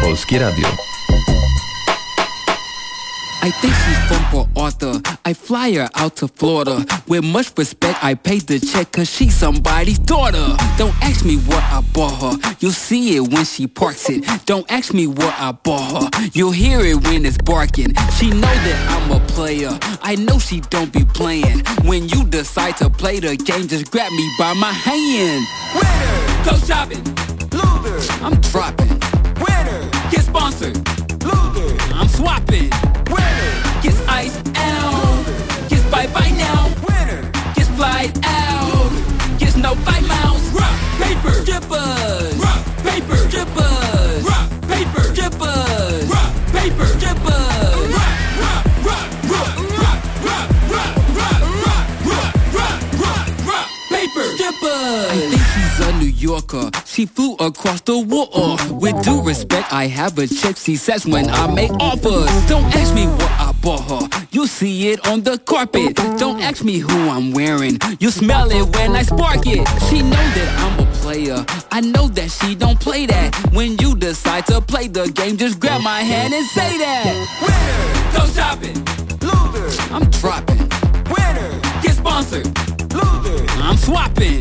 Polskie Radio. I think she's from for Arthur. I fly her out to Florida. With much respect, I paid the check cause she's somebody's daughter. Don't ask me what I bought her. You'll see it when she parks it. Don't ask me what I bought her. You'll hear it when it's barking. She know that I'm a player. I know she don't be playing. When you decide to play the game, just grab me by my hand. Winner! Go shopping. Loser! I'm dropping. Winner! Get sponsored. Loser! I'm swapping. Winner gets iced out. Gets bye bye now. Winner gets fly out. Gets no five miles. Rock, paper, strippers. Rock, paper, strippers. Rock, paper, strippers. Rock, paper, strippers. Rock, rock, rock, rock, rock, rock, rock, rock, rock, rock, rock, rock, paper, strippers. I think she's a New Yorker. She flew across the water. With due respect, I have a check. She says when I make offers. Don't ask me what I bought her. You see it on the carpet. Don't ask me who I'm wearing. You smell it when I spark it. She know that I'm a player. I know that she don't play that. When you decide to play the game, just grab my hand and say that. Winner, go shopping. Loser, I'm dropping. Winner, get sponsored. Loser, I'm swapping.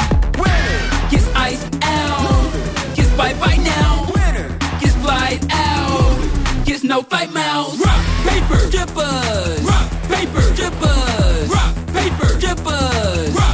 Bye bye now. Winner, gets fly out. Gets no fight mouths. Rock, paper, strippers. Rock, paper, strippers. Rock, paper, strippers. Rock,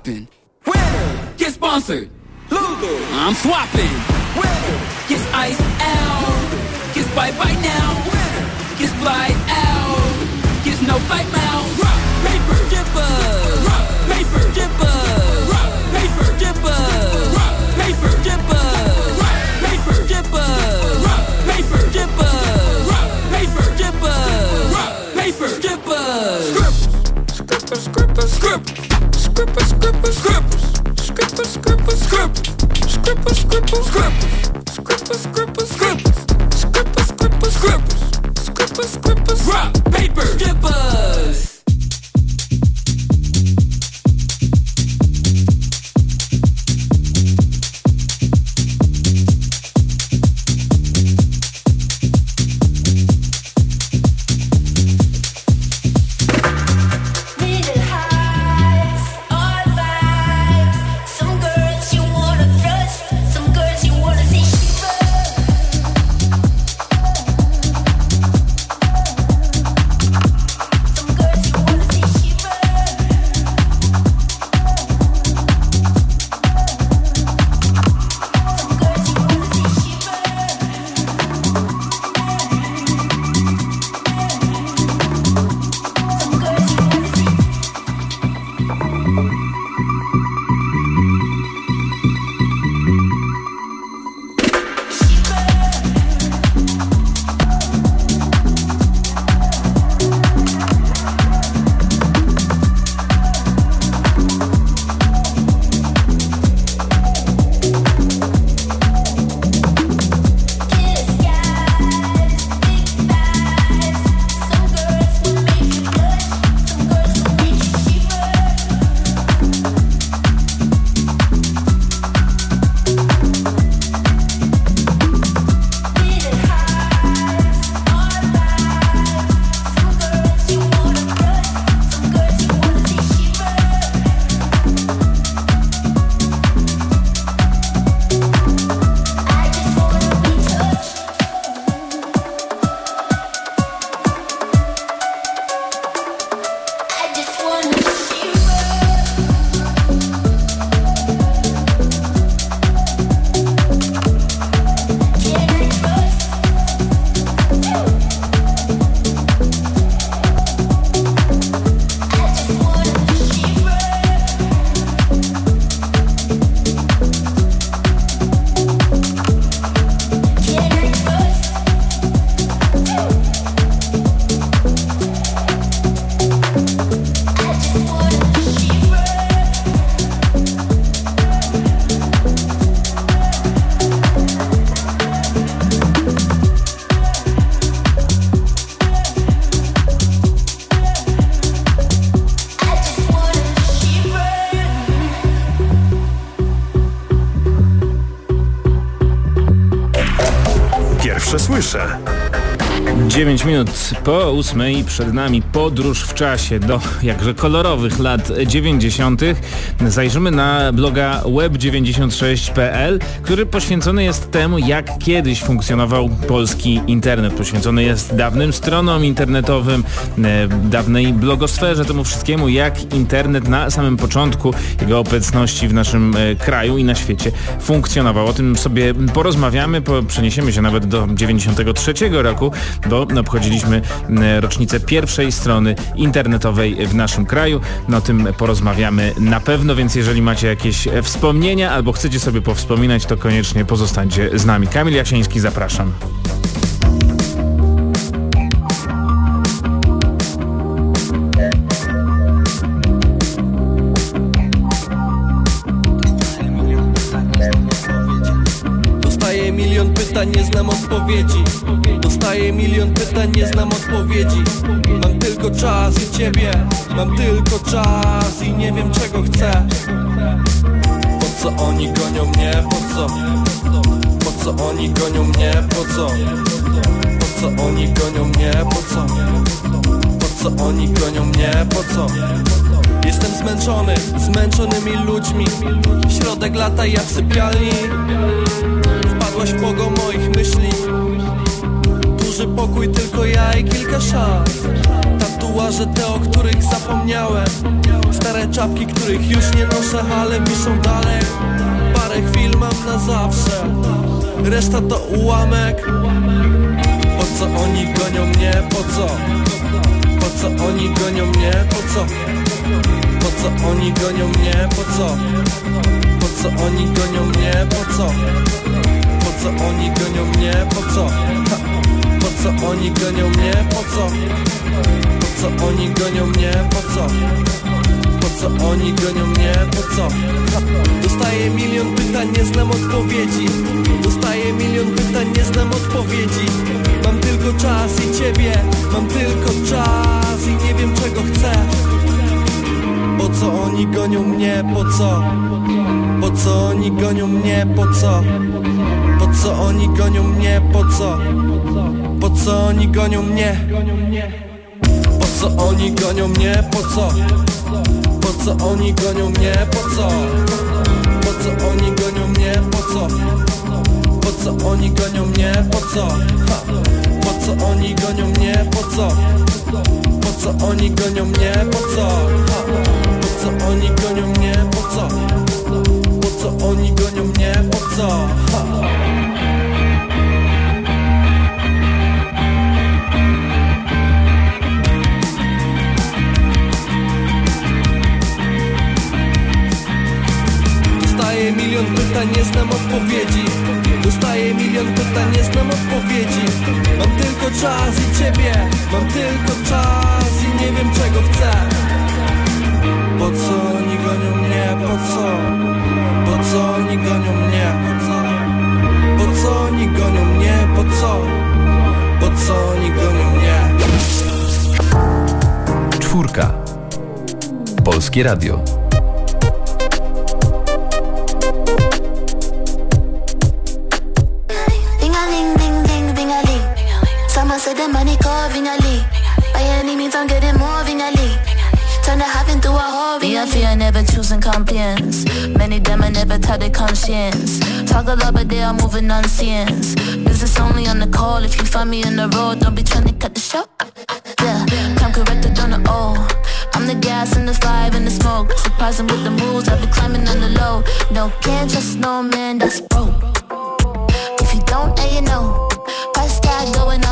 I'm dropping. Winner! Get sponsored! Loser! I'm swapping! Winner! Gets iced out! Gets bye bye now! Winner! Gets fly out! Gets no fight mouth! Rock, paper, strippers! Rock, paper, strippers! Rock, paper, strippers! Rock, paper, strippers! Rock, paper, strippers! Rock, paper, strippers! Rock, paper, strippers! Rock, paper, strippers! Scrippers, scrippers, scrippers, scrippers, scribble, scribble, scribble, scribble, scribble, scribble, scribble, scribble, scribble, scribble, scribble, 9 minut po ósmej przed nami podróż w czasie do jakże kolorowych lat 90. Zajrzymy na bloga web96.pl, który poświęcony jest temu, jak kiedyś funkcjonował polski internet. Poświęcony jest dawnym stronom internetowym, e, dawnej blogosferze, temu wszystkiemu, jak internet na samym początku jego obecności w naszym e, kraju i na świecie funkcjonował. O tym sobie porozmawiamy, przeniesiemy się nawet do 93 roku, bo obchodziliśmy rocznicę pierwszej strony internetowej w naszym kraju. No o tym porozmawiamy na pewno, więc jeżeli macie jakieś wspomnienia albo chcecie sobie powspominać, to koniecznie pozostańcie z nami. Kamil Jasiński, zapraszam. Znam odpowiedzi. Dostaję milion pytań, nie znam odpowiedzi. Mam tylko czas i ciebie. Mam tylko czas i nie wiem czego chcę. Po co oni gonią mnie, po co? Po co oni gonią mnie, po co? Po co oni gonią mnie, po co? Po co oni gonią mnie, po co? Jestem zmęczony, zmęczonymi ludźmi. Środek lata ja sypialni pokój, tylko ja i kilka szans Tatuaże te, o których zapomniałem Stare czapki, których już nie noszę, ale wiszą dalej Parę chwil mam na zawsze Reszta to ułamek Po co oni gonią mnie, po co? Po co oni gonią mnie, po co? Po co oni gonią mnie, po co? Po co oni gonią mnie, po co? co oni gonią mnie, po co? Ha. Po co oni gonią mnie, po co? Po co oni gonią mnie, po co? Po co oni gonią mnie, po co? Dostaję milion pytań, nie znam odpowiedzi Dostaję milion pytań, nie znam odpowiedzi Mam tylko czas i ciebie Mam tylko czas i nie wiem czego chcę Po co oni gonią mnie, po co? Po co oni gonią mnie, po co? Po co oni gonią mnie, po co? Po co oni gonią mnie? Po co oni gonią mnie? Po co? Po co oni gonią mnie? Po co? Po co oni gonią mnie? Po co? Po co oni gonią mnie? Po co? Po co oni gonią mnie? Po co? Po co oni gonią mnie? Po co? Po co oni gonią mnie? Po co? Po co oni gonią mnie? Po co? Ha. Pytań, nie znam odpowiedzi. Dostaję milion pytań, nie znam odpowiedzi. Mam tylko czas i ciebie. Mam tylko czas i nie wiem czego chcę. Po co oni gonią mnie, po co? Po co oni gonią mnie, po co? Oni gonią mnie, po co? Po co oni gonią mnie? Czwórka. Polskie Radio taught their conscience. Talk a lot, but they are moving nonsense. Business only on the call. If you find me in the road, don't be trying to cut the show. Yeah, come corrected on the O. I'm the gas and the five and the smoke. Surprising with the moves, I've been climbing on the low. No, can't trust no man, that's broke. If you don't, then you know. Price tag going up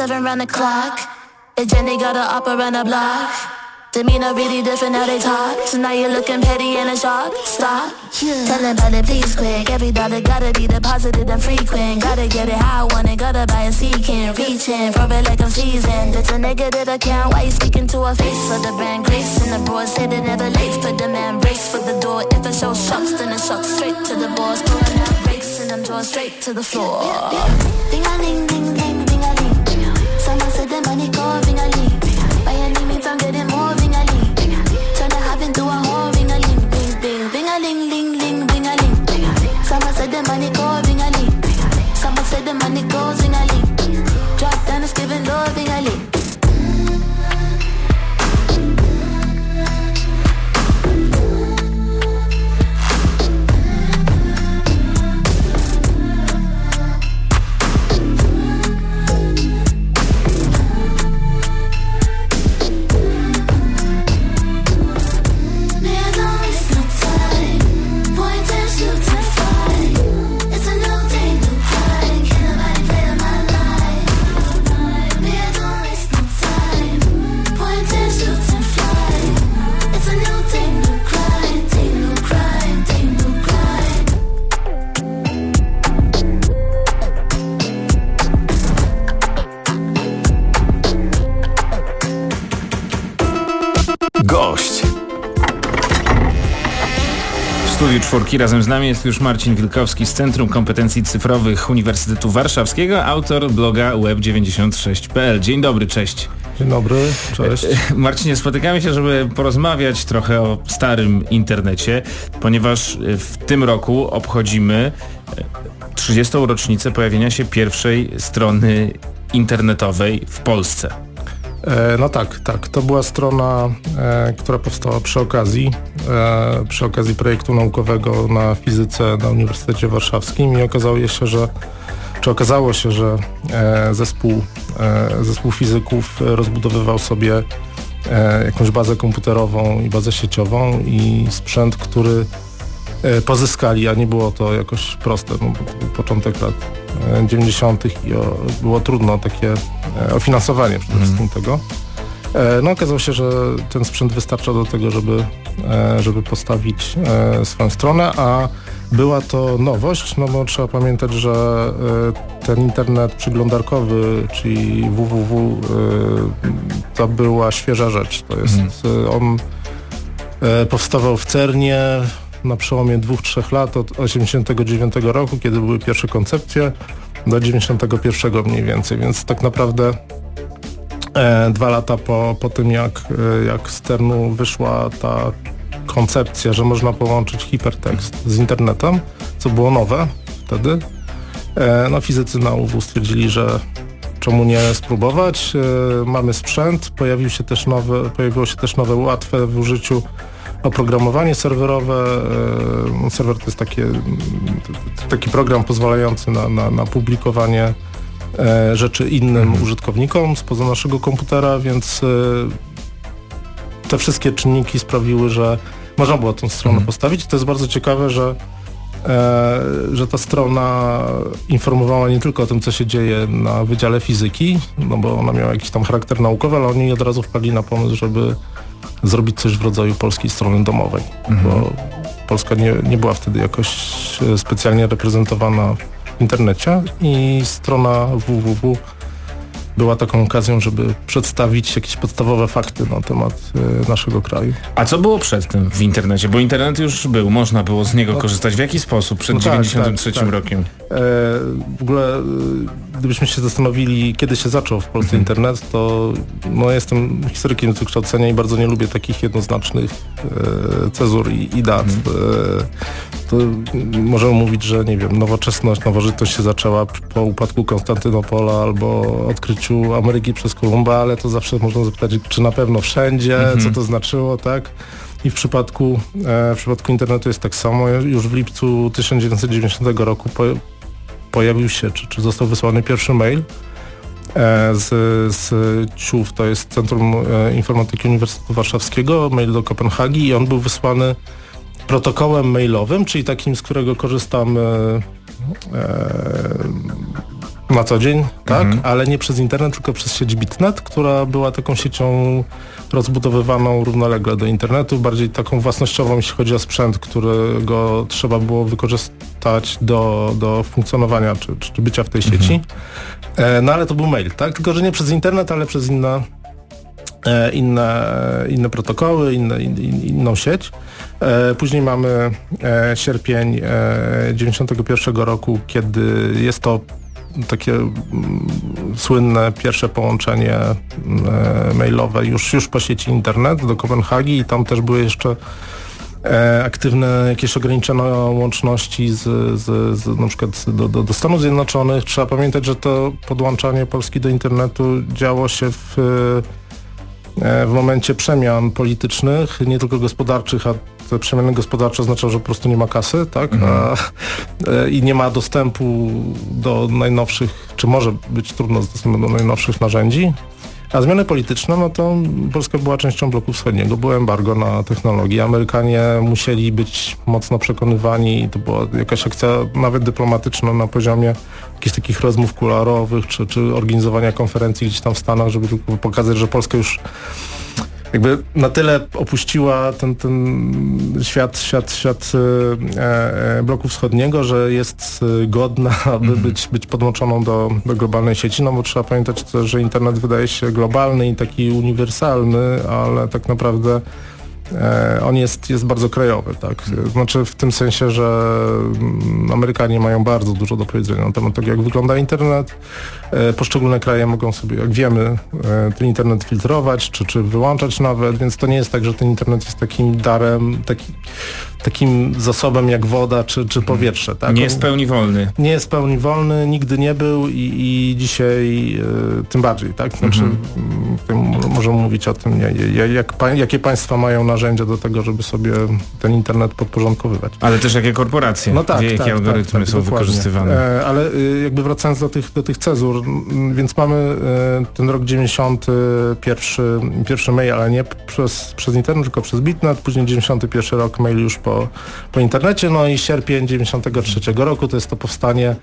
a ling. I'm 24-7 round the clock. The Jenny got a up around the block. to me not really different how they talk. So now you're looking petty and a shark. Stop. Yeah. Telling about please quick. Every dollar gotta be deposited and frequent. Gotta get it how I want it. Gotta buy a seeking. Reaching for it like I'm seasoned. It's a negative account. Why you speaking to a face for the brand grace? And the broad say they never late for the man. Race for the door. If it shows shucks, then it shucks straight to the boss. Pulling out breaks and I'm drawing straight to the floor. Ding a ling, ding, ding, ding todo te. Studiu czwórki razem z nami jest już Marcin Wilkowski z Centrum Kompetencji Cyfrowych Uniwersytetu Warszawskiego, autor bloga web96.pl. Dzień dobry, cześć. Dzień dobry, cześć. Marcinie, spotykamy się, żeby porozmawiać trochę o starym internecie, ponieważ w tym roku obchodzimy 30. rocznicę pojawienia się pierwszej strony internetowej w Polsce. E, no tak, tak. To była strona, e, która powstała przy okazji, e, przy okazji projektu naukowego na fizyce na Uniwersytecie Warszawskim i okazało się, że czy okazało się, że zespół, zespół fizyków rozbudowywał sobie jakąś bazę komputerową i bazę sieciową i sprzęt, który pozyskali, a nie było to jakoś proste, no, bo to był początek lat e, 90. i o, było trudno takie e, o finansowanie przede wszystkim tego. E, No okazało się, że ten sprzęt wystarcza do tego, żeby, e, żeby postawić e, swoją stronę, a była to nowość, no bo trzeba pamiętać, że e, ten internet przyglądarkowy, czyli www, e, to była świeża rzecz. To jest, e, on e, powstawał w Cernie na przełomie dwóch, trzech lat od 89 roku, kiedy były pierwsze koncepcje, do 91 mniej więcej, więc tak naprawdę e, dwa lata po, po tym, jak, e, jak z Ternu wyszła ta koncepcja, że można połączyć hipertekst z internetem, co było nowe wtedy, e, no fizycy na UW stwierdzili, że czemu nie spróbować. E, mamy sprzęt, pojawił się też nowe, pojawiło się też nowe, łatwe w użyciu oprogramowanie serwerowe. E, serwer to jest takie, taki program pozwalający na, na, na publikowanie e, rzeczy innym użytkownikom spoza naszego komputera, więc e, te wszystkie czynniki sprawiły, że można było tą stronę postawić. To jest bardzo ciekawe, że e, że ta strona informowała nie tylko o tym, co się dzieje na Wydziale Fizyki, no bo ona miała jakiś tam charakter naukowy, ale oni od razu wpadli na pomysł, żeby zrobić coś w rodzaju polskiej strony domowej, bo Polska nie, nie była wtedy jakoś e, specjalnie reprezentowana w internecie i strona www była taką okazją, żeby przedstawić jakieś podstawowe fakty na temat e, naszego kraju. A co było przed tym w internecie? Bo internet już był, można było z niego korzystać. W jaki sposób przed No tak, 93 tak, tak. rokiem? E, w ogóle, e, gdybyśmy się zastanowili, kiedy się zaczął w Polsce internet, to no, jestem historykiem z wykształcenia i bardzo nie lubię takich jednoznacznych e, cezur i, i dat. E, to możemy mówić, że nie wiem, nowoczesność, nowożytność się zaczęła po upadku Konstantynopola albo odkryciu Ameryki przez Kolumba, ale to zawsze można zapytać, czy na pewno wszędzie, co to znaczyło, tak? I w przypadku, e, w przypadku internetu jest tak samo. Już w lipcu 1990 roku po, pojawił się, czy, czy został wysłany pierwszy mail e, z, z CIUW, to jest Centrum e, Informatyki Uniwersytetu Warszawskiego, mail do Kopenhagi i on był wysłany protokołem mailowym, czyli takim, z którego korzystamy e, na co dzień, tak, ale nie przez internet, tylko przez sieć Bitnet, która była taką siecią rozbudowywaną równolegle do internetu, bardziej taką własnościową, jeśli chodzi o sprzęt, którego trzeba było wykorzystać do, do funkcjonowania czy, czy, bycia w tej sieci. E, no ale to był mail, tak? Tylko, że nie przez internet, ale przez inne, e, inne, inne protokoły, inne, in, in, inną sieć. E, później mamy e, sierpień e, 91 roku, kiedy jest to takie mm, słynne pierwsze połączenie e, mailowe już, już po sieci internet do Kopenhagi i tam też były jeszcze e, aktywne jakieś ograniczone łączności z, z, z na przykład do, do, do Stanów Zjednoczonych. Trzeba pamiętać, że to podłączanie Polski do internetu działo się w w momencie przemian politycznych, nie tylko gospodarczych, a te przemiany gospodarcze oznaczają, że po prostu nie ma kasy, tak? A, e, I nie ma dostępu do najnowszych, czy może być trudno z dostępem do najnowszych narzędzi. A zmiany polityczne, no to Polska była częścią bloku wschodniego, było embargo na technologię. Amerykanie musieli być mocno przekonywani, to była jakaś akcja nawet dyplomatyczna na poziomie jakichś takich rozmów kularowych, czy, czy organizowania konferencji gdzieś tam w Stanach, żeby tylko pokazać, że Polska już jakby na tyle opuściła ten, ten świat, świat, świat e, e, bloku wschodniego, że jest e, godna, aby być, być podłączoną do, do globalnej sieci, no bo trzeba pamiętać też, że internet wydaje się globalny i taki uniwersalny, ale tak naprawdę on jest, jest bardzo krajowy, tak? Znaczy w tym sensie, że mm, Amerykanie mają bardzo dużo do powiedzenia na temat tego, jak wygląda internet. E, Poszczególne kraje mogą sobie, jak wiemy, e, ten internet filtrować, czy, czy wyłączać nawet, więc to nie jest tak, że ten internet jest takim darem, taki, takim zasobem jak woda, czy, czy powietrze, tak? Nie jest pełni wolny. nie jest pełni wolny, nigdy nie był i, i dzisiaj e, tym bardziej, tak? Znaczy, Mhm. m, tutaj m- możemy mówić o tym, jak, jakie państwa mają narzędzia do tego, żeby sobie ten internet podporządkowywać. Ale też jakie korporacje, No tak, jakie tak, algorytmy tak, tak, są dokładnie. wykorzystywane. E, ale y, jakby wracając do tych, do tych cezur, więc mamy e, ten rok 90, pierwszy, pierwszy mail, ale nie przez, przez internet, tylko przez Bitnet, później 91 rok mail już po, po internecie, no i sierpień 93 roku to jest to powstanie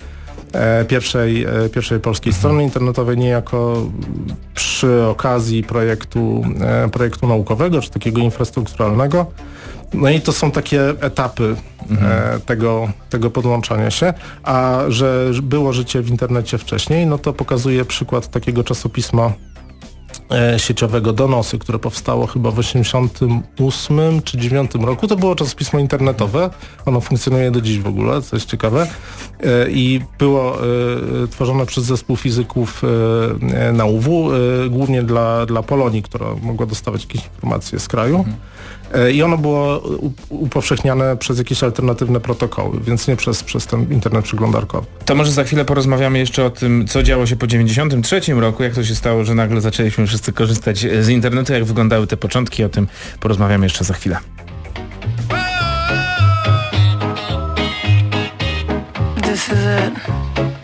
e, pierwszej, e, pierwszej polskiej strony internetowej, niejako przy okazji projektu, e, projektu naukowego, czy takiego infrastrukturalnego. No i to są takie etapy e, tego, tego podłączania się, a że było życie w internecie wcześniej, no to pokazuje przykład takiego czasopisma sieciowego Donosy, które powstało chyba w 88 czy 9 roku. To było czasopismo internetowe. Ono funkcjonuje do dziś w ogóle, co jest ciekawe. E, I było e, tworzone przez zespół fizyków e, e, na UW, e, głównie dla, dla Polonii, która mogła dostawać jakieś informacje z kraju. E, I ono było upowszechniane przez jakieś alternatywne protokoły, więc nie przez, przez ten internet przeglądarkowy. To może za chwilę porozmawiamy jeszcze o tym, co działo się po 93 roku, jak to się stało, że nagle zaczęliśmy wszyscy korzystać z internetu, jak wyglądały te początki, o tym porozmawiamy jeszcze za chwilę. This is it.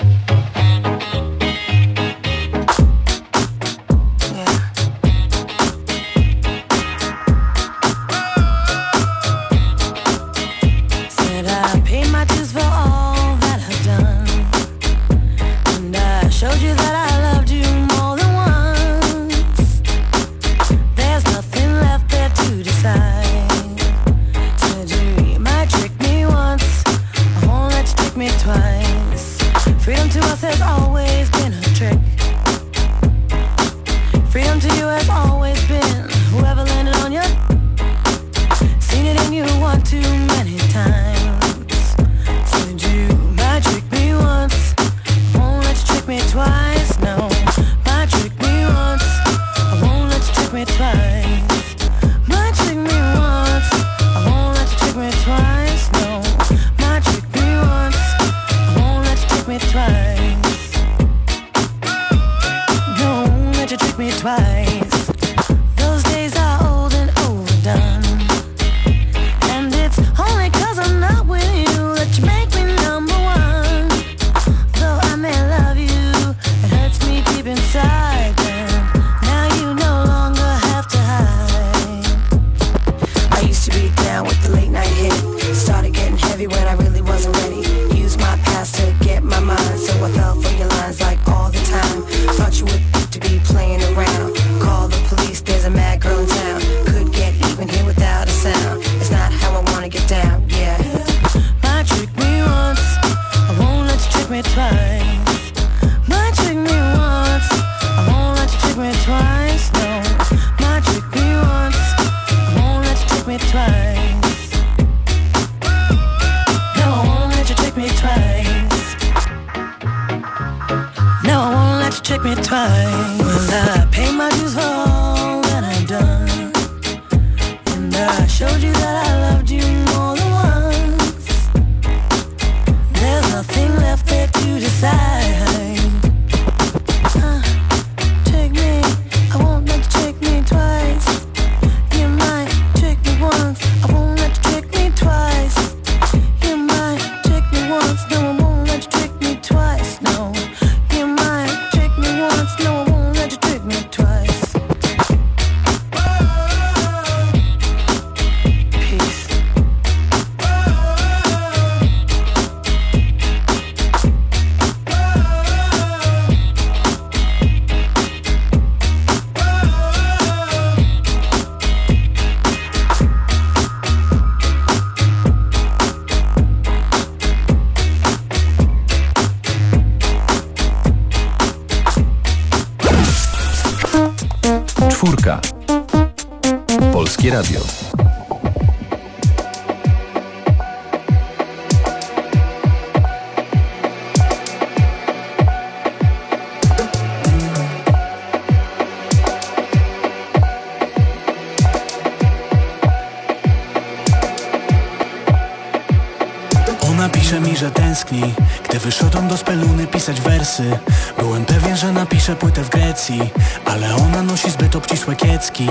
Grecji Ale ona nosi zbyt obcisłe kiecki.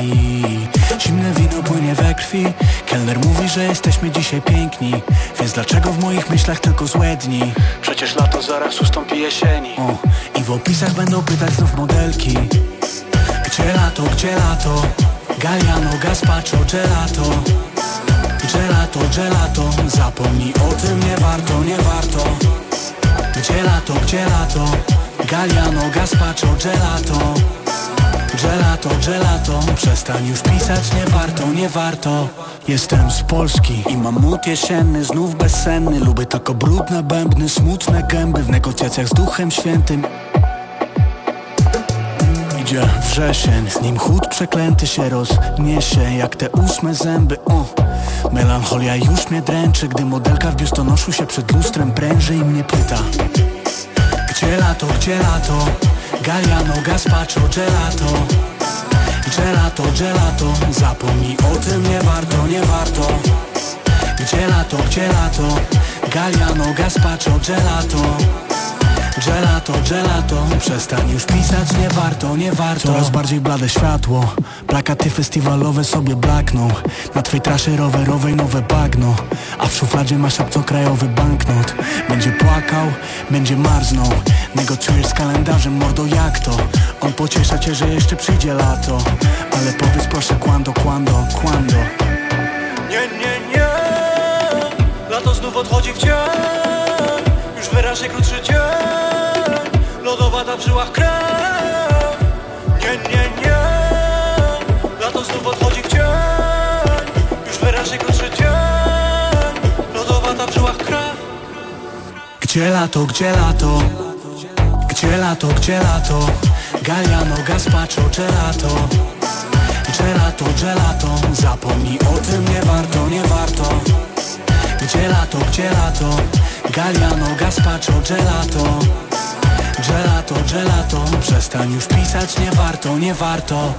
Zimne wino płynie we krwi. Kelner mówi, że jesteśmy dzisiaj piękni Więc dlaczego w moich myślach tylko złe dni? Przecież lato zaraz ustąpi jesieni. O, I w opisach będą pytać znów modelki. Gdzie lato, gdzie lato? Galliano, gazpacho, gelato. Gelato, gelato Zapomnij o tym, nie warto, nie warto. Gdzie lato, gdzie lato Galliano, gazpacho, gelato. Gelato, gelato. Przestań już pisać, nie warto, nie warto. Jestem z Polski i mam mód jesienny, znów bezsenny. Lubię tylko brudne bębny, smutne gęby W negocjacjach z Duchem Świętym. Idzie wrzesień, z nim chód przeklęty się rozniesie Jak te ósme zęby, o Melancholia już mnie dręczy Gdy modelka w biustonoszu się przed lustrem pręży i mnie pyta Gdzie lato, gdzie lato? Gazpacho, gelato Gelato, gelato Zapomnij o tym, nie warto, nie warto Gdzie lato, gdzie lato? Gazpacho, gelato Gelato, gelato Przestań już pisać, nie warto, nie warto. Coraz bardziej blade światło Plakaty festiwalowe sobie blakną. Na twej trasie rowerowej nowe bagno A w szufladzie masz obcokrajowy banknot. Będzie płakał, będzie marznął. Negocjujesz z kalendarzem, mordo jak to? On pociesza cię, że jeszcze przyjdzie lato. Ale powiedz proszę quando, quando, quando Nie, nie, nie. Lato znów odchodzi w dzień Wyraźnie krótszy dzień Lodowata w żyłach krew Nie, nie, nie Lato znów odchodzi w dzień Już wyraźnie krótszy dzień Lodowata w żyłach krew Gdzie lato, gdzie lato? Gdzie lato, gdzie lato? Galliano, gazpacho, gelato Gelato, gelato Zapomnij o tym, nie warto, nie warto Gdzie lato, gdzie lato? Galliano, gazpacho, gelato Gelato, gelato Przestań już pisać, nie warto, nie warto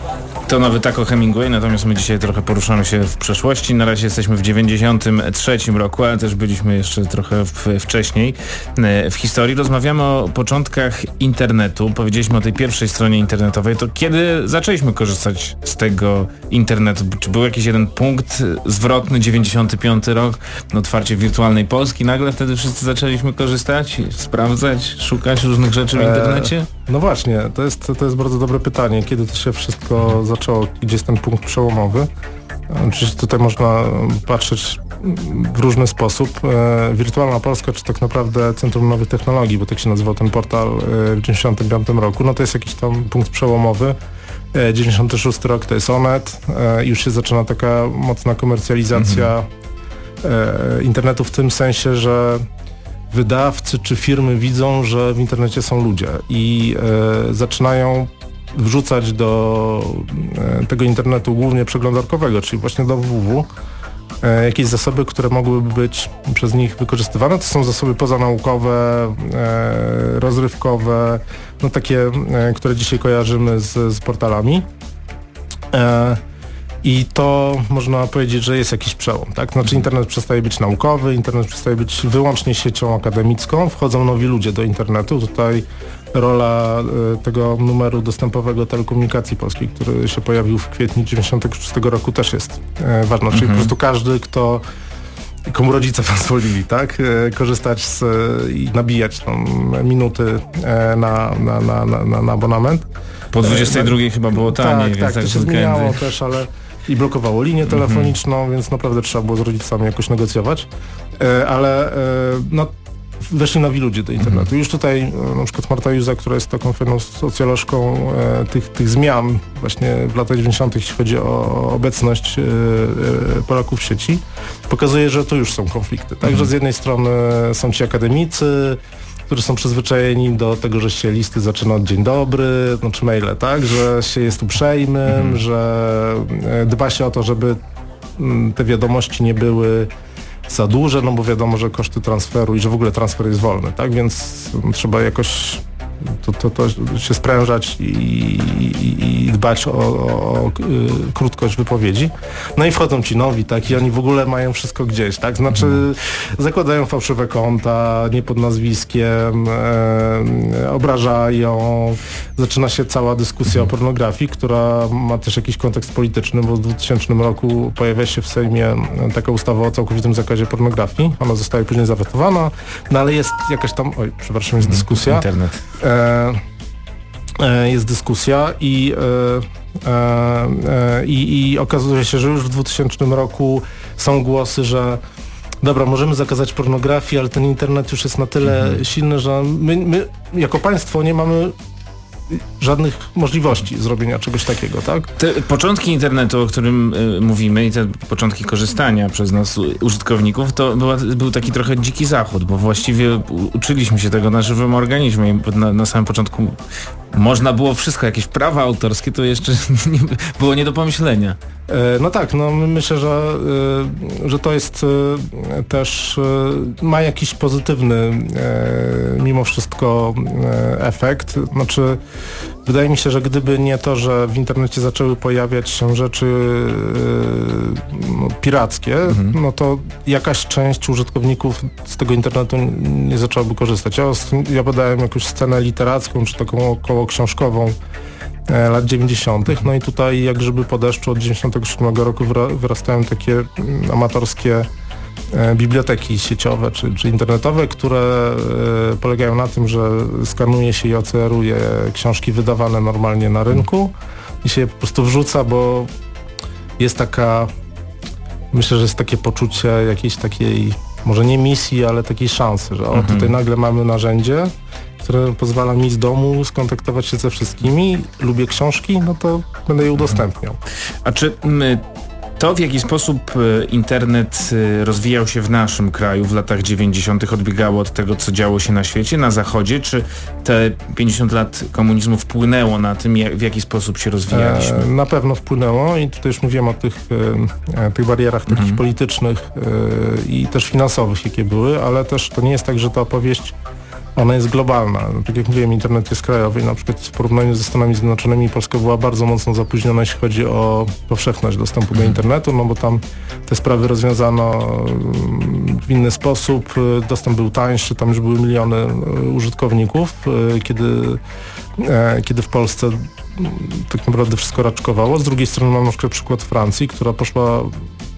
To nowy Taco Hemingway, natomiast my dzisiaj trochę poruszamy się w przeszłości. Na razie jesteśmy w 93 roku, ale też byliśmy jeszcze trochę w, wcześniej e, w historii. Rozmawiamy o początkach internetu. Powiedzieliśmy o tej pierwszej stronie internetowej. To kiedy zaczęliśmy korzystać z tego internetu? Czy był jakiś jeden punkt zwrotny, 95 rok, otwarcie wirtualnej Polski? Nagle wtedy wszyscy zaczęliśmy korzystać, sprawdzać, szukać różnych rzeczy w internecie? E, no właśnie, to jest, to jest bardzo dobre pytanie. Kiedy to się wszystko zaczęło? Gdzie jest ten punkt przełomowy? Oczywiście tutaj można patrzeć w różny sposób. E, Wirtualna Polska, czy tak naprawdę Centrum Nowych Technologii, bo tak się nazywał ten portal e, w 95 roku, no to jest jakiś tam punkt przełomowy. E, 96 rok to jest Onet. E, Już się zaczyna taka mocna komercjalizacja e, internetu w tym sensie, że wydawcy czy firmy widzą, że w internecie są ludzie i e, zaczynają wrzucać do e, tego internetu głównie przeglądarkowego, czyli właśnie do www, e, jakieś zasoby, które mogłyby być przez nich wykorzystywane. To są zasoby pozanaukowe, e, rozrywkowe, no takie, e, które dzisiaj kojarzymy z, z portalami. E, I to można powiedzieć, że jest jakiś przełom. Tak? Znaczy internet przestaje być naukowy, internet przestaje być wyłącznie siecią akademicką, wchodzą nowi ludzie do internetu. Tutaj rola e, tego numeru dostępowego telekomunikacji polskiej, który się pojawił w kwietniu 96 roku też jest e, ważna. Czyli po prostu każdy, kto komu rodzice pozwolili, tak? E, korzystać z, i nabijać tam minuty na, na, na, na, na abonament. Po 22 chyba było taniej, tak, tak, to się zmieniało też, ale i blokowało linię telefoniczną, więc naprawdę trzeba było z rodzicami jakoś negocjować. E, ale e, no, weszli nowi ludzie do internetu. Już tutaj e, na przykład Marta Józa, która jest taką fajną socjolożką e, tych, tych zmian właśnie w latach 90. jeśli chodzi o obecność e, e, Polaków w sieci, pokazuje, że to już są konflikty. Także z jednej strony są ci akademicy, którzy są przyzwyczajeni do tego, że się listy zaczyna od dzień dobry, znaczy maile, tak, że się jest uprzejmym, że e, dba się o to, żeby mm, te wiadomości nie były za duże, no bo wiadomo, że koszty transferu i że w ogóle transfer jest wolny, tak, więc mm, trzeba jakoś to, to, to się sprężać i, i, i dbać o, o, y, krótkość wypowiedzi. No i wchodzą ci nowi, tak, i oni w ogóle mają wszystko gdzieś, tak, znaczy zakładają fałszywe konta, nie pod nazwiskiem, e, obrażają, zaczyna się cała dyskusja o pornografii, która ma też jakiś kontekst polityczny, bo w 2000 roku pojawia się w Sejmie taka ustawa o całkowitym zakazie pornografii, ona zostaje później zawetowana, no ale jest jakaś tam, oj, przepraszam, jest dyskusja. Internet. E, e, jest dyskusja i, e, i, i okazuje się, że już w 2000 roku są głosy, że dobra, możemy zakazać pornografii, ale ten internet już jest na tyle silny, że my, my jako państwo nie mamy żadnych możliwości zrobienia czegoś takiego, tak? Te początki internetu, o którym y, mówimy i te początki korzystania przez nas użytkowników, to była, był taki trochę dziki zachód, bo właściwie uczyliśmy się tego na żywym organizmie i na, na samym początku można było wszystko, jakieś prawa autorskie to jeszcze nie, było nie do pomyślenia. E, No tak, no my- myślę, że, e, że to jest e, też, ma jakiś pozytywny mimo wszystko efekt. Znaczy, wydaje mi się, że gdyby nie to, że w internecie zaczęły pojawiać się rzeczy no, pirackie, no to jakaś część użytkowników z tego internetu nie zaczęłaby korzystać. Ja, ja badałem jakąś scenę literacką, czy taką około książkową lat 90. No i tutaj jak żeby po deszczu od 97 roku wyra- wyrastają takie mm, amatorskie e, biblioteki sieciowe czy, czy internetowe, które e, polegają na tym, że skanuje się i oceruje książki wydawane normalnie na rynku i się je po prostu wrzuca, bo jest taka myślę, że jest takie poczucie jakiejś takiej może nie misji, ale takiej szansy, że o tutaj nagle mamy narzędzie, które pozwala mi z domu skontaktować się ze wszystkimi, lubię książki, no to będę je udostępniał. A czy my, to w jaki sposób e, internet e, rozwijał się w naszym kraju w latach 90. odbiegało od tego, co działo się na świecie, na zachodzie, czy te 50 lat komunizmu wpłynęło na tym, jak, w jaki sposób się rozwijaliśmy? E, na pewno wpłynęło i tutaj już mówiłem o tych, tych barierach takich politycznych e, i też finansowych, jakie były, ale też to nie jest tak, że ta opowieść ona jest globalna. Tak jak mówiłem, internet jest krajowy i na przykład w porównaniu ze Stanami Zjednoczonymi Polska była bardzo mocno zapóźniona, jeśli chodzi o powszechność dostępu do internetu, no bo tam te sprawy rozwiązano mm, w inny sposób, dostęp był tańszy, tam już były miliony e, użytkowników, e, kiedy, e, kiedy w Polsce mm, tak naprawdę wszystko raczkowało. Z drugiej strony mam na przykład przykład Francji, która poszła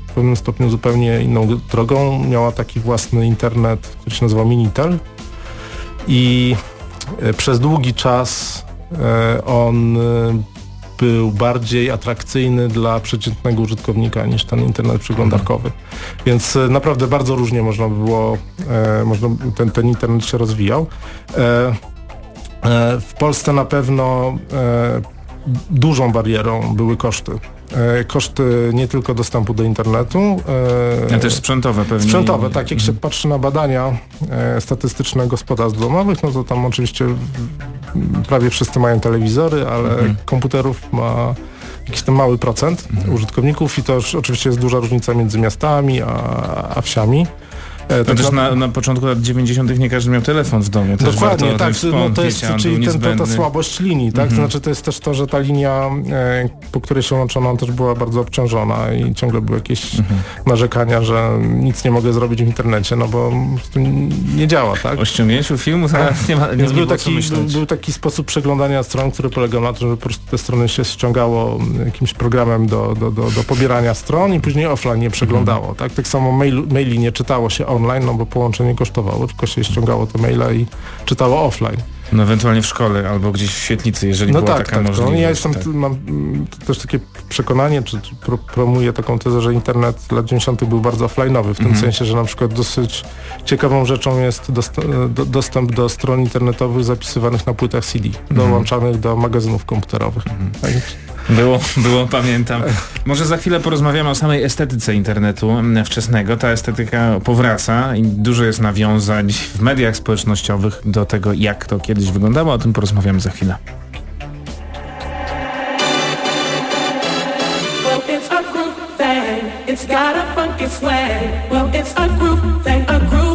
w pewnym stopniu zupełnie inną drogą. Miała taki własny internet, który się nazywał Minitel i e, przez długi czas e, on e, był bardziej atrakcyjny dla przeciętnego użytkownika niż ten internet przeglądarkowy. Więc naprawdę bardzo różnie można by było, można, ten, ten internet się rozwijał. W Polsce na pewno dużą barierą były koszty. E, koszty nie tylko dostępu do internetu, e, A też sprzętowe pewnie. Sprzętowe, tak. Jak się patrzy na badania e, statystyczne gospodarstw domowych, no to tam oczywiście prawie wszyscy mają telewizory, ale komputerów ma jakiś ten mały procent użytkowników i to już oczywiście jest duża różnica między miastami a, a wsiami. E, tak też na- na, początku lat 90. nie każdy miał telefon w domu. Też Dokładnie, tak, no to jest czyli ten, to, ta niezbędny. słabość linii, tak? To Mhm. znaczy to jest też to, że ta linia, e, po której się łączono, też była bardzo obciążona i ciągle były jakieś Mhm. narzekania, że nic nie mogę zrobić w internecie, no bo po prostu nie działa, tak? O ściągnięciu filmu zaraz nie ma nie, nie był, taki, był, taki sposób przeglądania stron, który polegał na tym, że po prostu te strony się ściągało jakimś programem do, do, do, do pobierania stron i później offline je przeglądało. Mhm. Tak, tak samo mail, maili nie czytało się online, no bo połączenie kosztowało, tylko się ściągało te maile i czytało offline. No ewentualnie w szkole albo gdzieś w świetlicy, jeżeli No była tak, taka tak. możliwość. No, ja jestem, tak. mam mm, też takie przekonanie, czy, czy pro, promuję taką tezę, że internet lat 90. był bardzo offline'owy, w tym Mhm. sensie, że na przykład dosyć ciekawą rzeczą jest dost, do, dostęp do stron internetowych zapisywanych na płytach CD, Mhm. dołączanych do magazynów komputerowych. Tak. Było, było, pamiętam. Może za chwilę porozmawiamy o samej estetyce internetu wczesnego. Ta estetyka powraca i dużo jest nawiązań w mediach społecznościowych do tego, jak to kiedyś wyglądało. O tym porozmawiamy za chwilę. Well, it's a thing. A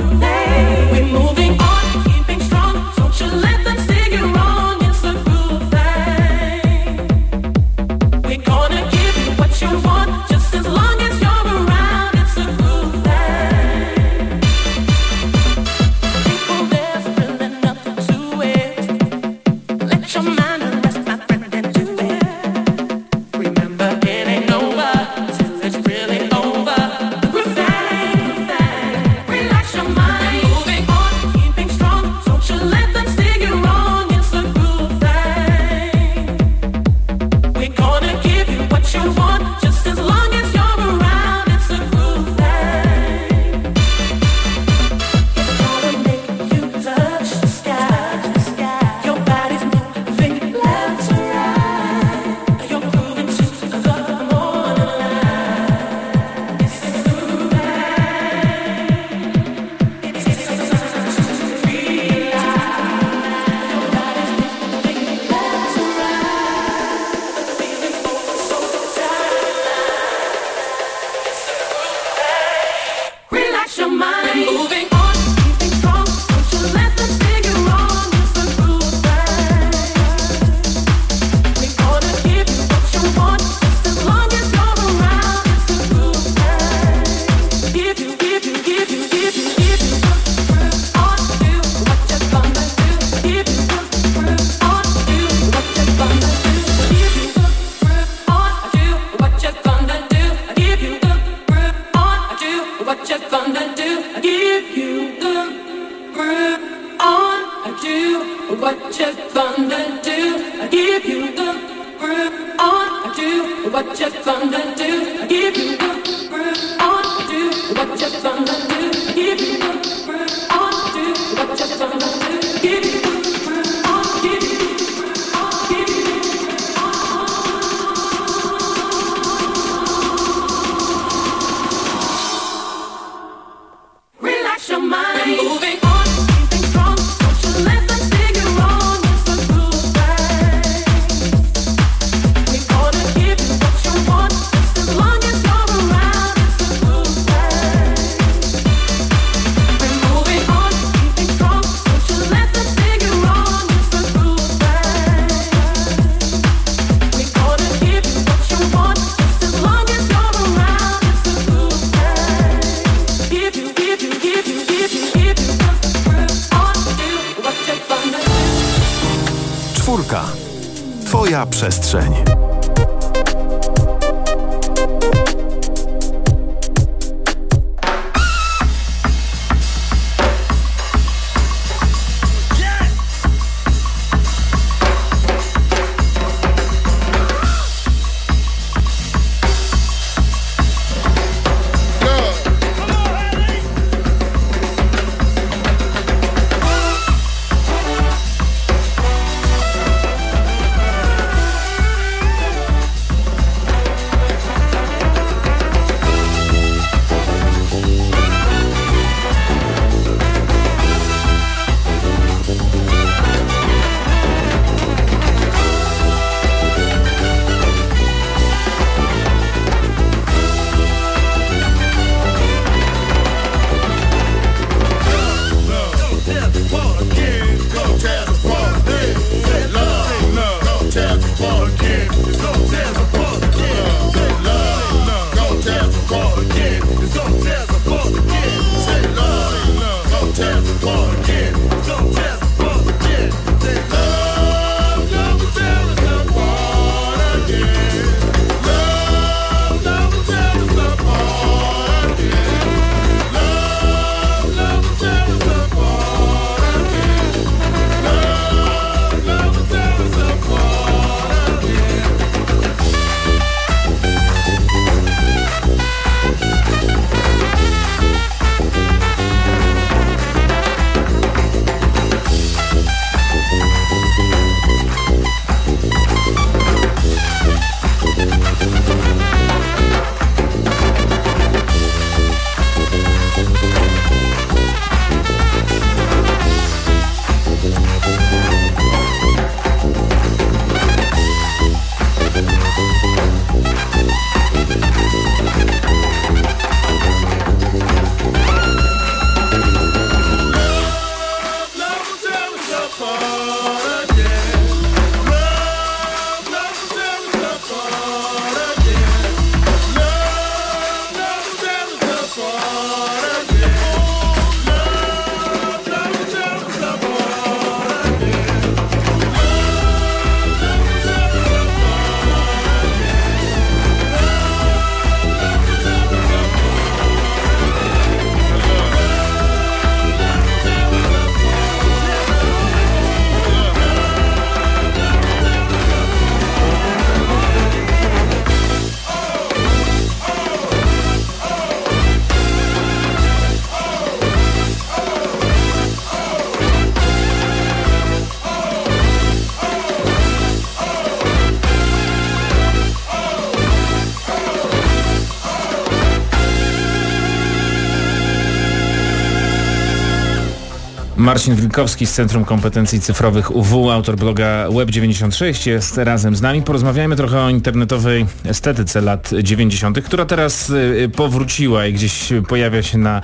Marcin Wilkowski z Centrum Kompetencji Cyfrowych UW, autor bloga Web96 jest razem z nami. Porozmawiajmy trochę o internetowej estetyce lat 90., która teraz y, powróciła i gdzieś pojawia się na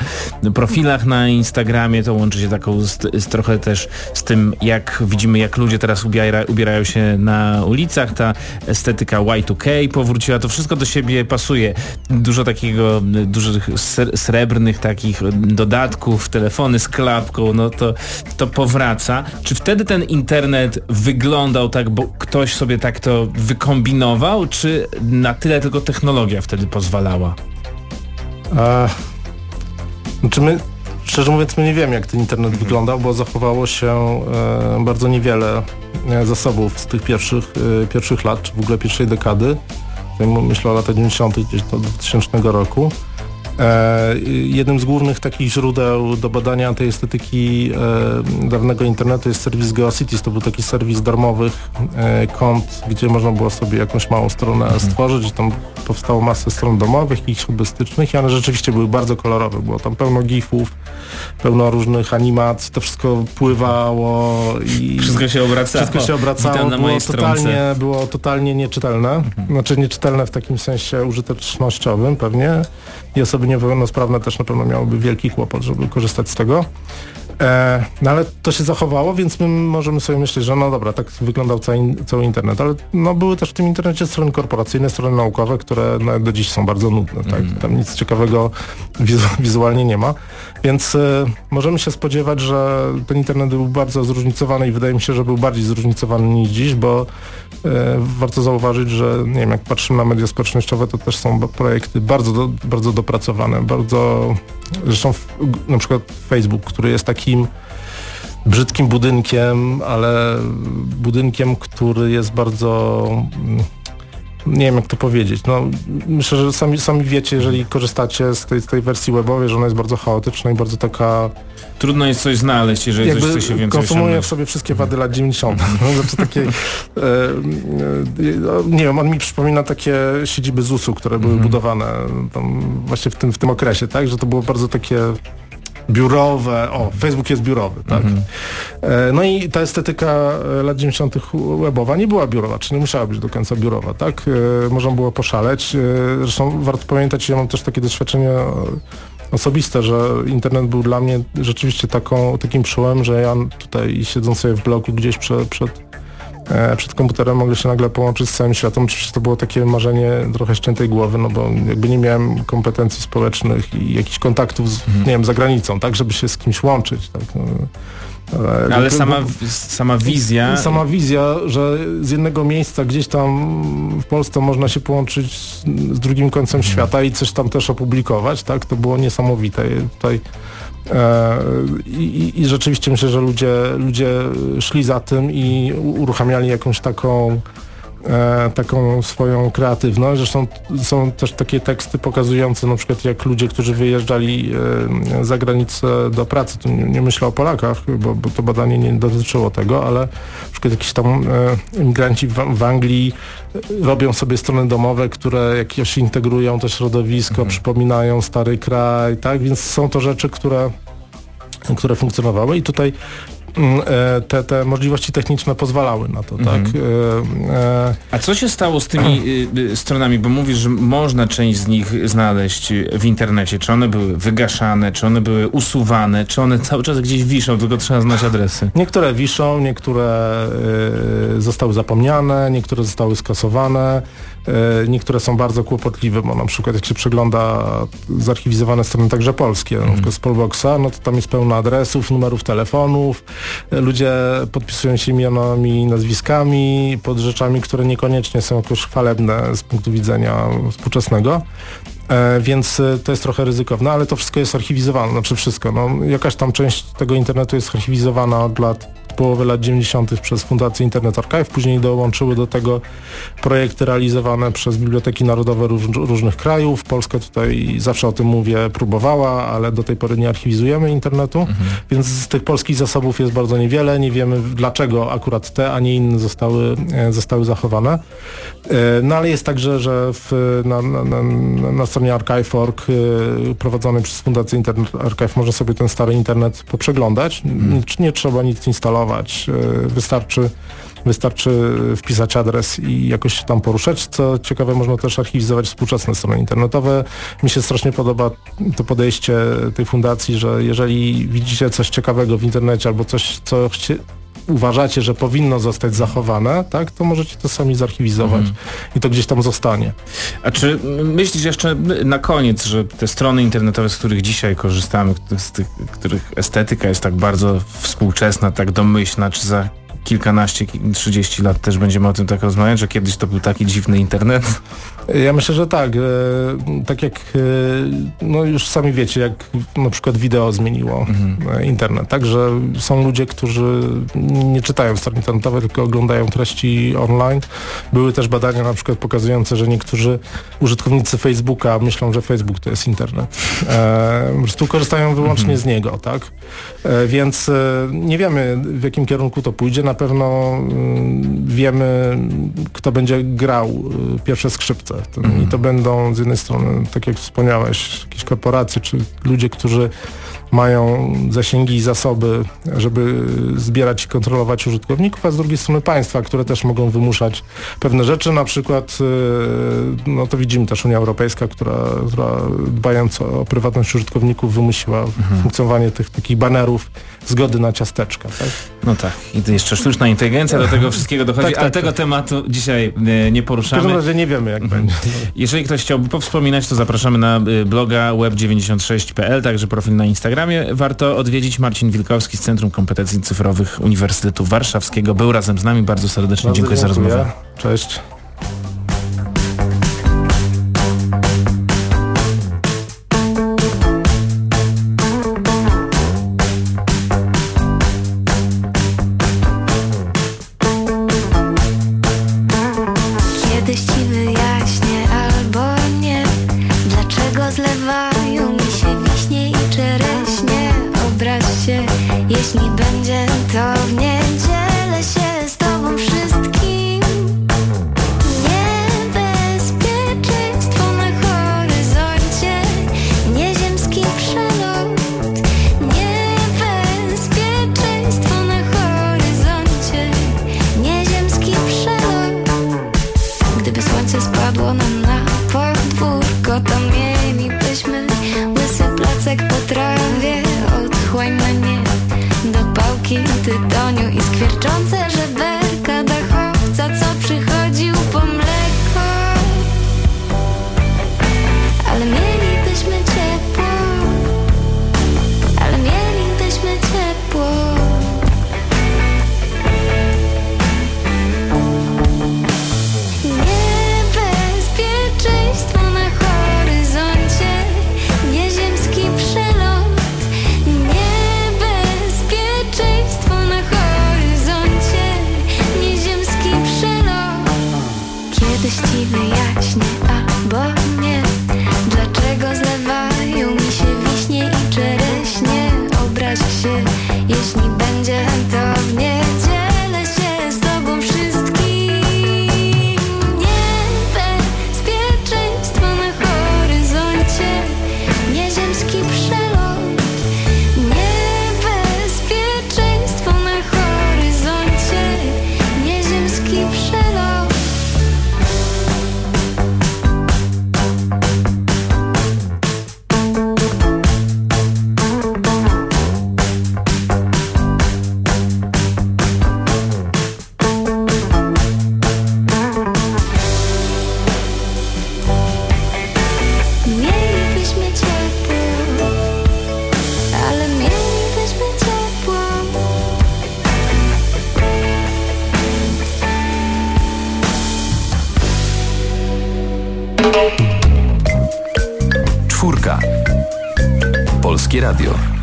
profilach na Instagramie. To łączy się taką z, z trochę też z tym, jak widzimy, jak ludzie teraz ubiera, ubierają się na ulicach. Ta estetyka Y2K powróciła. To wszystko do siebie pasuje. Dużo takiego, y, dużych sre- srebrnych takich dodatków, telefony z klapką, no to, to powraca. Czy wtedy ten internet wyglądał tak, bo ktoś sobie tak to wykombinował, czy na tyle tylko technologia wtedy pozwalała? E, znaczy my, szczerze mówiąc, my nie wiemy, jak ten internet wyglądał, bo zachowało się e, bardzo niewiele e, zasobów z tych pierwszych, e, pierwszych lat, czy w ogóle pierwszej dekady. M- myślę o latach 90. gdzieś do 2000 roku. E, jednym z głównych takich źródeł do badania tej estetyki e, dawnego internetu jest serwis GeoCities. To był taki serwis darmowych e, kont, gdzie można było sobie jakąś małą stronę stworzyć. Tam powstało masę stron domowych, jakichś hobbystycznych i one rzeczywiście były bardzo kolorowe. Było tam pełno gifów, pełno różnych animacji, to wszystko pływało i... Wszystko się obracało. Wszystko się obracało, było totalnie, było totalnie nieczytelne. Znaczy nieczytelne w takim sensie użytecznościowym pewnie. I osoby niepełnosprawne też na pewno miałyby wielki kłopot, żeby korzystać z tego. E, no ale to się zachowało, więc my możemy sobie myśleć, że no dobra, tak wyglądał cały, cały internet, ale no były też w tym internecie strony korporacyjne, strony naukowe, które no, do dziś są bardzo nudne, tak? Tam nic ciekawego wizu wizualnie nie ma, więc e, możemy się spodziewać, że ten internet był bardzo zróżnicowany i wydaje mi się, że był bardziej zróżnicowany niż dziś, bo e, warto zauważyć, że nie wiem, jak patrzymy na media społecznościowe, to też są projekty bardzo, do, bardzo dopracowane, bardzo, zresztą na przykład Facebook, który jest takim brzydkim budynkiem, ale budynkiem, który jest bardzo mm, nie wiem jak to powiedzieć. No, myślę, że sami, sami wiecie, jeżeli korzystacie z tej, z tej wersji webowej, że ona jest bardzo chaotyczna i bardzo taka Trudno jest coś znaleźć, jeżeli coś chce się więcej konsumuje w sobie wszystkie wady lat 90. No, znaczy takie, e, e, nie wiem, on mi przypomina takie siedziby ZUS-u, które były budowane tam właśnie w tym, w tym okresie, tak, że to było bardzo takie biurowe, o, Facebook jest biurowy, tak. E, No i ta estetyka e, lat 90. webowa nie była biurowa, czy nie musiała być do końca biurowa, tak? E, Można było poszaleć. Zresztą warto pamiętać, ja mam też takie doświadczenie osobiste, że internet był dla mnie rzeczywiście taką, takim przełomem, że ja tutaj siedząc sobie w bloku gdzieś przed, przed, przed komputerem mogę się nagle połączyć z całym światem. Oczywiście to było takie marzenie trochę ściętej głowy, no bo jakby nie miałem kompetencji społecznych i jakichś kontaktów z, nie wiem, za granicą, tak, żeby się z kimś łączyć, tak. No. E, Ale to- sama, sama wizja... Sama wizja, że z jednego miejsca gdzieś tam w Polsce można się połączyć z, z drugim końcem świata i coś tam też opublikować, tak? To było niesamowite. Tutaj e, i, i- I rzeczywiście myślę, że ludzie, ludzie szli za tym i uruchamiali jakąś taką e, taką swoją kreatywność. Zresztą są też takie teksty pokazujące na przykład jak ludzie, którzy wyjeżdżali e, za granicę do pracy, tu nie, nie myślę o Polakach, bo, bo to badanie nie dotyczyło tego, ale na przykład jakieś tam e, imigranci w, w Anglii e, robią sobie strony domowe, które jakieś integrują to środowisko, przypominają stary kraj, tak? Więc są to rzeczy, które które funkcjonowały i tutaj te, te możliwości techniczne pozwalały na to, tak? E, e, A co się stało z tymi y, y, stronami? Bo mówisz, że można część z nich znaleźć y, w internecie. Czy one były wygaszane, czy one były usuwane, czy one cały czas gdzieś wiszą, tylko trzeba znać adresy. Niektóre wiszą, niektóre e, zostały zapomniane, niektóre zostały skasowane, e, niektóre są bardzo kłopotliwe, bo na przykład jak się przegląda zarchiwizowane strony także polskie, na przykład z Polboxa, no to tam jest pełno adresów, numerów telefonów, e, ludzie podpisują się imionami, nazwiskami pod rzeczami, które niekoniecznie są jakoś chwalebne z punktu widzenia współczesnego. E, więc e, to jest trochę ryzykowne, ale to wszystko jest archiwizowane, znaczy wszystko. No, jakaś tam część tego internetu jest archiwizowana od lat połowy lat 90. przez Fundację Internet Archive. Później dołączyły do tego projekty realizowane przez Biblioteki Narodowe róż, różnych krajów. Polska tutaj, zawsze o tym mówię, próbowała, ale do tej pory nie archiwizujemy internetu, więc z tych polskich zasobów jest bardzo niewiele. Nie wiemy dlaczego akurat te, a nie inne zostały, e, zostały zachowane. E, No ale jest także, że w, na, na, na, stronie archive.org e, prowadzonej przez Fundację Internet Archive można sobie ten stary internet poprzeglądać. Nie, nie trzeba nic instalować. E, Wystarczy Wystarczy wpisać adres i jakoś się tam poruszać. Co ciekawe, można też archiwizować współczesne strony internetowe. Mi się strasznie podoba to podejście tej fundacji, że jeżeli widzicie coś ciekawego w internecie albo coś, co uważacie, że powinno zostać zachowane, tak, to możecie to sami zarchiwizować i to gdzieś tam zostanie. A czy myślisz jeszcze na koniec, że te strony internetowe, z których dzisiaj korzystamy, z tych, których estetyka jest tak bardzo współczesna, tak domyślna, czy za kilkanaście, ki- 30 lat też będziemy o tym tak rozmawiać, że kiedyś to był taki dziwny internet? Ja myślę, że tak. E, tak jak e, no już sami wiecie, jak na przykład wideo zmieniło e, internet, tak, że są ludzie, którzy nie czytają stron internetowych, tylko oglądają treści online. Były też badania na przykład pokazujące, że niektórzy użytkownicy Facebooka myślą, że Facebook to jest internet. Po prostu korzystają wyłącznie z niego, tak? Więc nie wiemy w jakim kierunku to pójdzie. Na pewno mm, wiemy, kto będzie grał y, pierwsze skrzypce. tym. I to będą z jednej strony, tak jak wspomniałeś, jakieś korporacje, czy ludzie, którzy mają zasięgi i zasoby, żeby zbierać i kontrolować użytkowników, a z drugiej strony państwa, które też mogą wymuszać pewne rzeczy, na przykład, y, no to widzimy też Unia Europejska, która, która dbając o prywatność użytkowników wymusiła funkcjonowanie tych takich banerów zgody na ciasteczka. Tak? No tak, i to jeszcze sztuczna inteligencja do tego wszystkiego dochodzi, Tak, ale tak, tego tak. tematu dzisiaj e, nie W poruszamy. każdym razie nie wiemy jak będzie. Jeżeli ktoś chciałby powspominać, to zapraszamy na y, bloga web96.pl, także profil na Instagramie. Warto odwiedzić Marcin Wilkowski z Centrum Kompetencji Cyfrowych Uniwersytetu Warszawskiego. Był razem z nami. Bardzo serdecznie Bardzo dziękuję, za dziękuję. rozmowę. Cześć. Radio.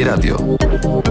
Polskie Radio.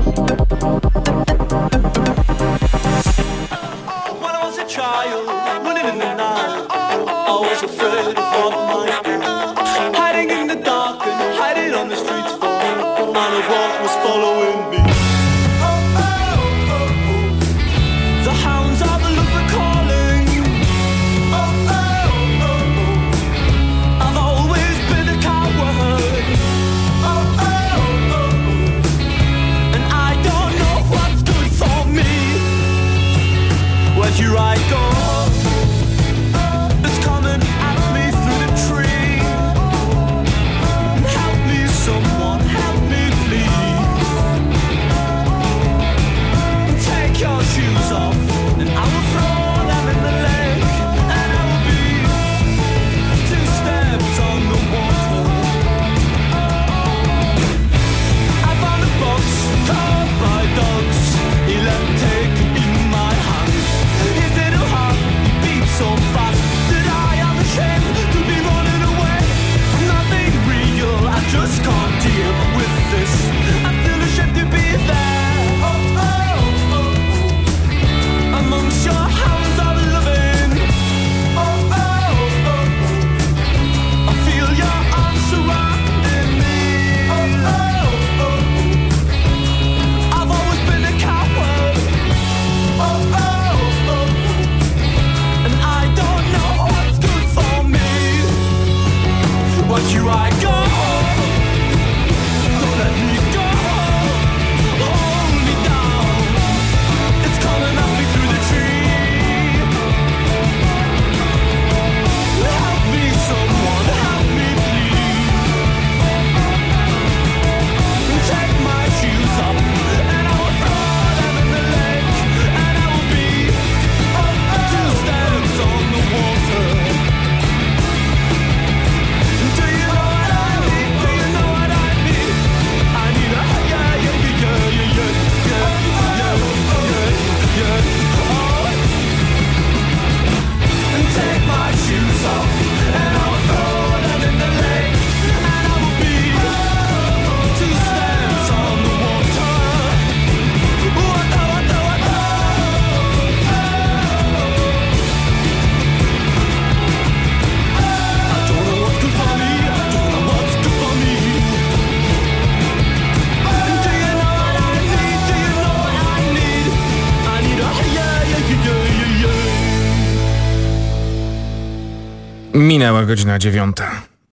Minęła godzina dziewiąta.